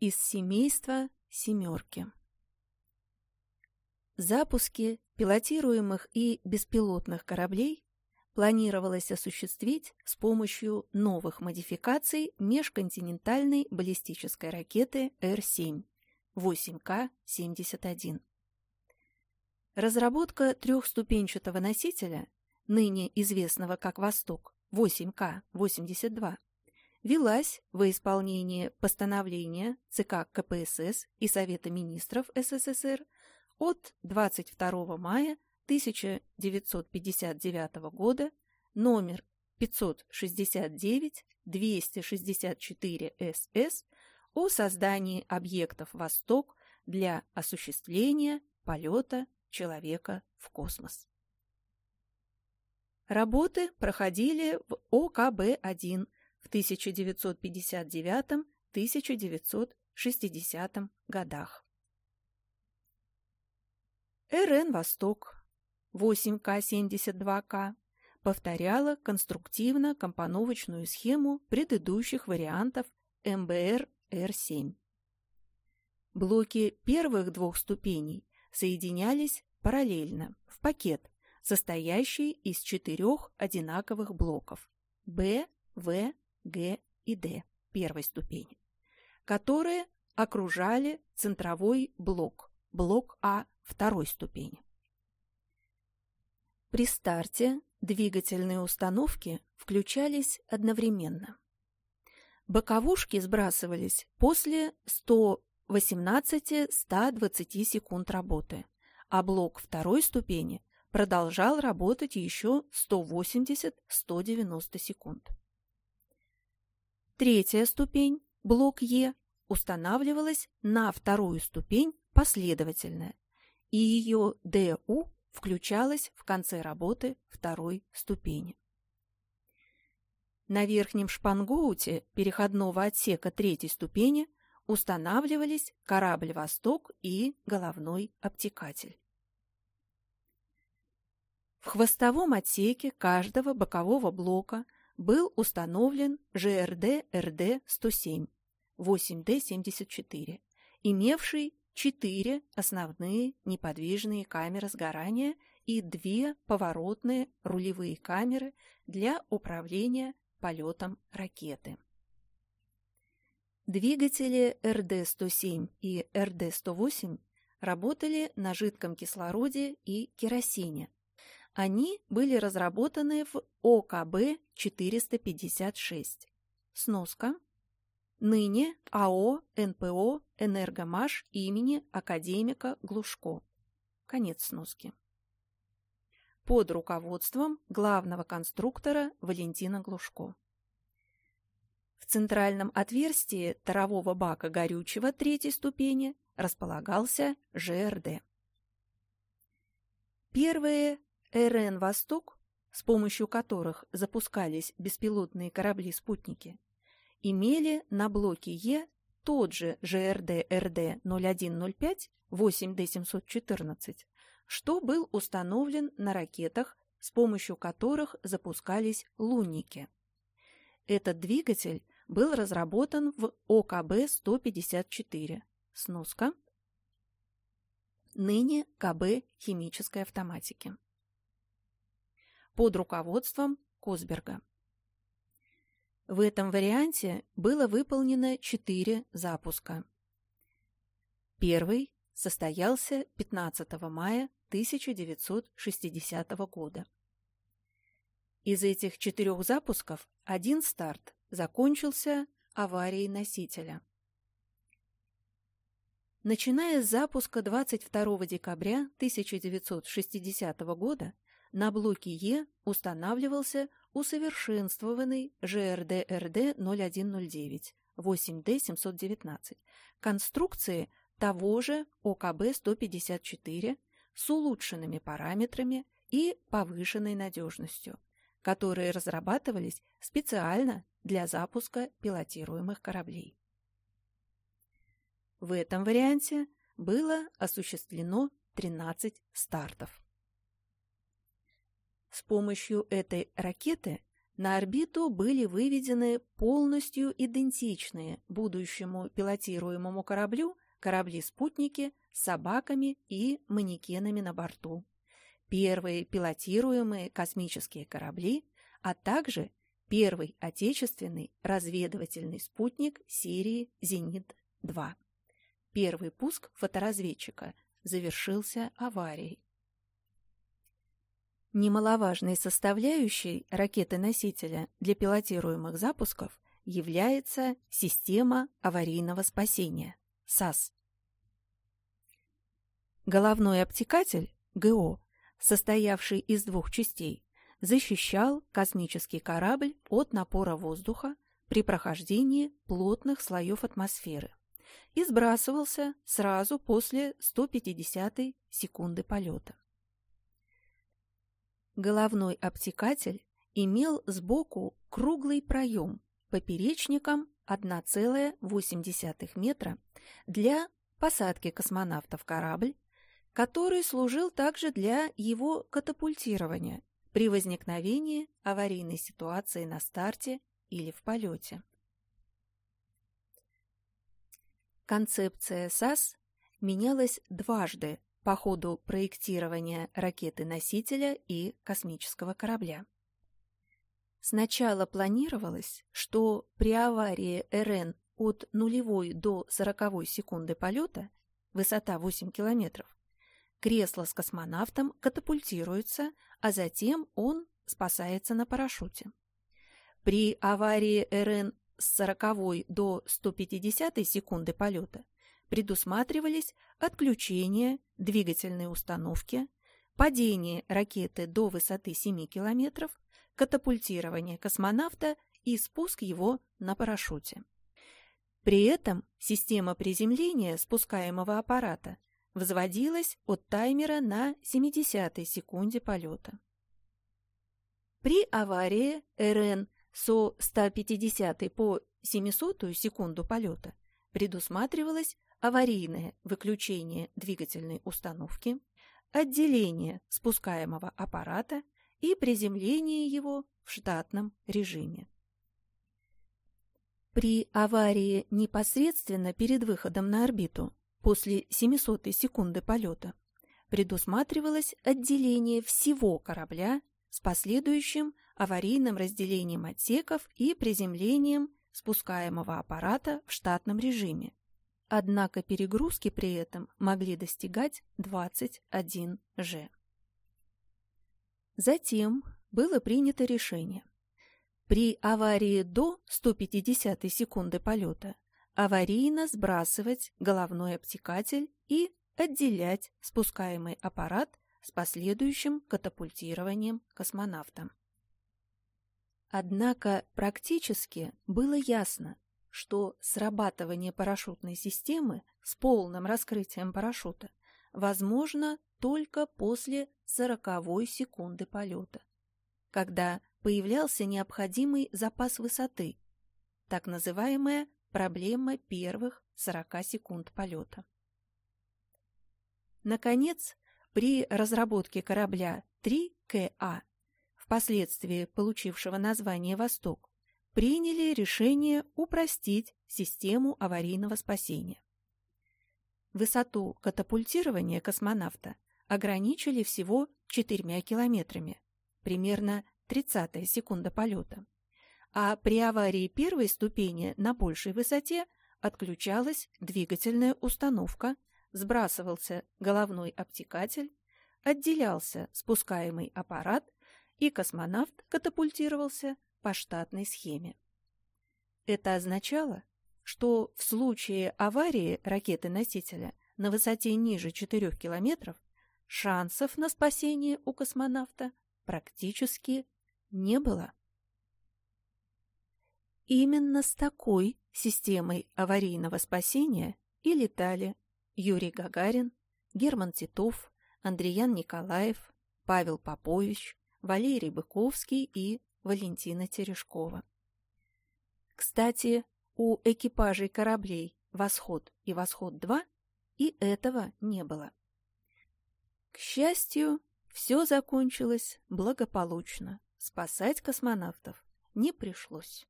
из семейства «семерки». Запуски пилотируемых и беспилотных кораблей планировалось осуществить с помощью новых модификаций межконтинентальной баллистической ракеты Р-7 8К-71. Разработка трехступенчатого носителя, ныне известного как «Восток» 8К-82, велась во исполнение постановления ЦК КПСС и Совета министров СССР от 22 мая 1959 года номер 569-264 СС о создании объектов «Восток» для осуществления полета человека в космос. Работы проходили в ОКБ-1 в 1959-1960 годах. РН «Восток» 8К-72К повторяла конструктивно-компоновочную схему предыдущих вариантов МБР-Р7. Блоки первых двух ступеней соединялись параллельно в пакет, состоящий из четырех одинаковых блоков Б, В, Г и Д первой ступени, которые окружали центровой блок, блок А второй ступени. При старте двигательные установки включались одновременно. Боковушки сбрасывались после 118-120 секунд работы, а блок второй ступени продолжал работать еще 180-190 секунд. Третья ступень, блок Е, устанавливалась на вторую ступень последовательно, и ее ДУ включалась в конце работы второй ступени. На верхнем шпангоуте переходного отсека третьей ступени устанавливались корабль «Восток» и головной обтекатель. В хвостовом отсеке каждого бокового блока был установлен ЖРД-РД-107 8D74, имевший четыре основные неподвижные камеры сгорания и две поворотные рулевые камеры для управления полетом ракеты. Двигатели РД-107 и РД-108 работали на жидком кислороде и керосине. Они были разработаны в ОКБ-456. Сноска ныне АО НПО «Энергомаш» имени академика Глушко. Конец сноски. Под руководством главного конструктора Валентина Глушко. В центральном отверстии тарового бака горючего третьей ступени располагался ЖРД. Первые РН «Восток», с помощью которых запускались беспилотные корабли-спутники, имели на блоке Е тот же ЖРД-РД-0105 8D714, что был установлен на ракетах, с помощью которых запускались лунники. Этот двигатель был разработан в ОКБ-154. Сноска. Ныне КБ химической автоматики. Под руководством Косберга. В этом варианте было выполнено четыре запуска. Первый состоялся 15 мая 1960 года. Из этих четырех запусков один старт закончился аварией носителя. Начиная с запуска 22 декабря 1960 года на блоке Е устанавливался усовершенствованный ЖРД-РД-0109 8D719 конструкции того же ОКБ-154 с улучшенными параметрами и повышенной надежностью, которые разрабатывались специально для запуска пилотируемых кораблей. В этом варианте было осуществлено 13 стартов. С помощью этой ракеты на орбиту были выведены полностью идентичные будущему пилотируемому кораблю корабли-спутники с собаками и манекенами на борту. Первые пилотируемые космические корабли, а также первый отечественный разведывательный спутник серии «Зенит-2». Первый пуск фоторазведчика завершился аварией. Немаловажной составляющей ракеты-носителя для пилотируемых запусков является система аварийного спасения – САС. Головной обтекатель – ГО, состоявший из двух частей, защищал космический корабль от напора воздуха при прохождении плотных слоев атмосферы и сбрасывался сразу после 150 секунды полета. Головной обтекатель имел сбоку круглый проем поперечником 1,8 метра для посадки космонавта в корабль, который служил также для его катапультирования при возникновении аварийной ситуации на старте или в полете. Концепция САС менялась дважды по ходу проектирования ракеты-носителя и космического корабля. Сначала планировалось, что при аварии РН от нулевой до сороковой секунды полета, высота 8 километров, кресло с космонавтом катапультируется, а затем он спасается на парашюте. При аварии РН с 40 до 150 секунды полета предусматривались отключение двигательной установки, падение ракеты до высоты 7 км, катапультирование космонавта и спуск его на парашюте. При этом система приземления спускаемого аппарата взводилась от таймера на 70-й секунде полета. При аварии РН со 150 по 700 секунду полета предусматривалось аварийное выключение двигательной установки, отделение спускаемого аппарата и приземление его в штатном режиме. При аварии непосредственно перед выходом на орбиту после 700 секунды полета предусматривалось отделение всего корабля с последующим аварийным разделением отсеков и приземлением спускаемого аппарата в штатном режиме, Однако перегрузки при этом могли достигать 21 Ж. Затем было принято решение. При аварии до 150 секунды полета аварийно сбрасывать головной обтекатель и отделять спускаемый аппарат с последующим катапультированием космонавта. Однако практически было ясно, что срабатывание парашютной системы с полным раскрытием парашюта возможно только после сороковой секунды полета, когда появлялся необходимый запас высоты, так называемая проблема первых 40 секунд полета. Наконец, при разработке корабля 3КА, впоследствии получившего название «Восток», приняли решение упростить систему аварийного спасения. Высоту катапультирования космонавта ограничили всего 4 километрами, примерно 30 секунда полета. А при аварии первой ступени на большей высоте отключалась двигательная установка, сбрасывался головной обтекатель, отделялся спускаемый аппарат, и космонавт катапультировался по штатной схеме. Это означало, что в случае аварии ракеты-носителя на высоте ниже 4 километров шансов на спасение у космонавта практически не было. Именно с такой системой аварийного спасения и летали Юрий Гагарин, Герман Титов, Андреян Николаев, Павел Попович, Валерий Быковский и Валентина Терешкова. Кстати, у экипажей кораблей «Восход» и «Восход-2» и этого не было. К счастью, все закончилось благополучно. Спасать космонавтов не пришлось.